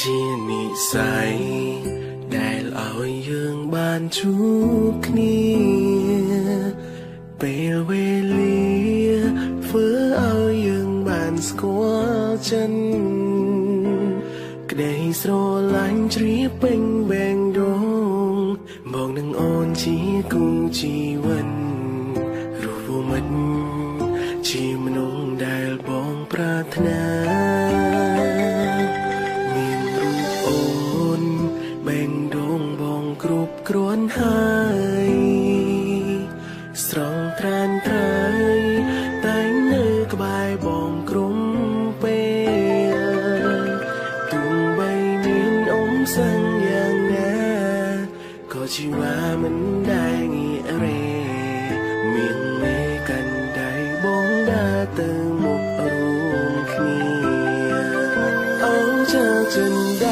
ជានិស័យដែលឲ្យយើងបានជួបគ្នាពេលវេលាធ្វើឲ្យយើងបានស្គាល់ចិនក្តីស្រឡាញ់ជ្រាបពេញបែងដងមកនឹងអូនជាគូជីវិតរូបមិត្ត ក៏ជីវ៉ាមិនដែលងាករេមានមេកាន់ដៃបងដើរទៅមុខរួមគ្នាអូចាចិនដាប្រា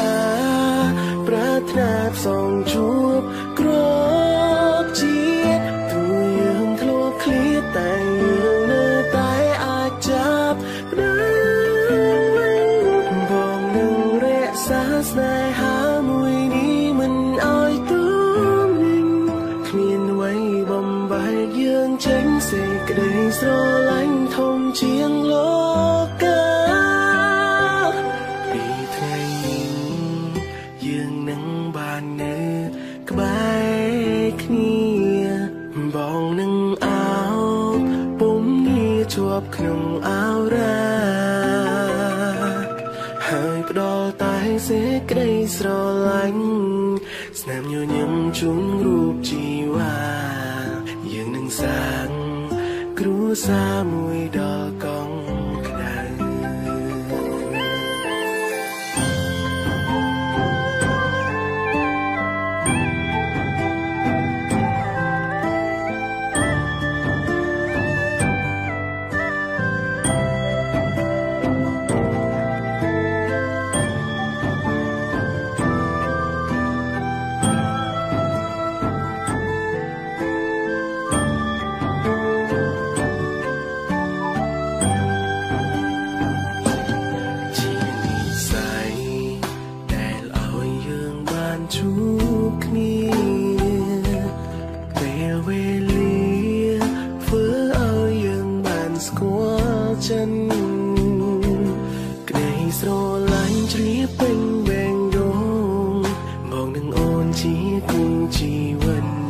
ជាប់ក្នុងអោរាហើយផ្ដល់តែសេចក្តីស្រឡាញ់ស្នាមញញឹមជុំរូបជីវ៉ាយើងនឹងសាងគ្រួសារមួយដល់ ចិនក្តីស្រឡាញ់ជ្រាបពេញបែងដងមកនឹងអូនជាគូជីវិត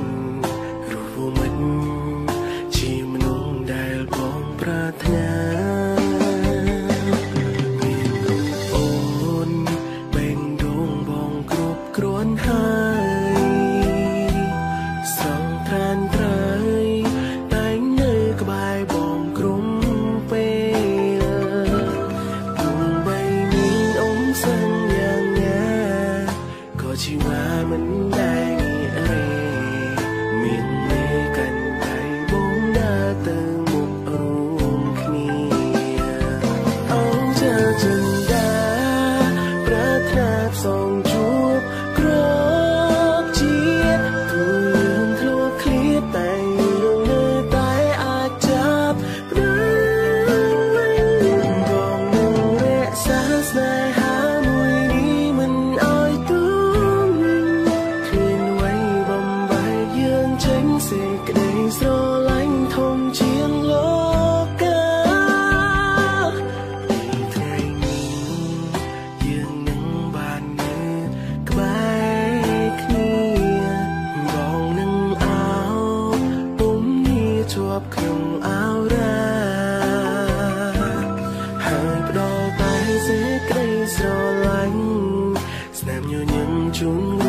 gió lạnh xem như những chúng.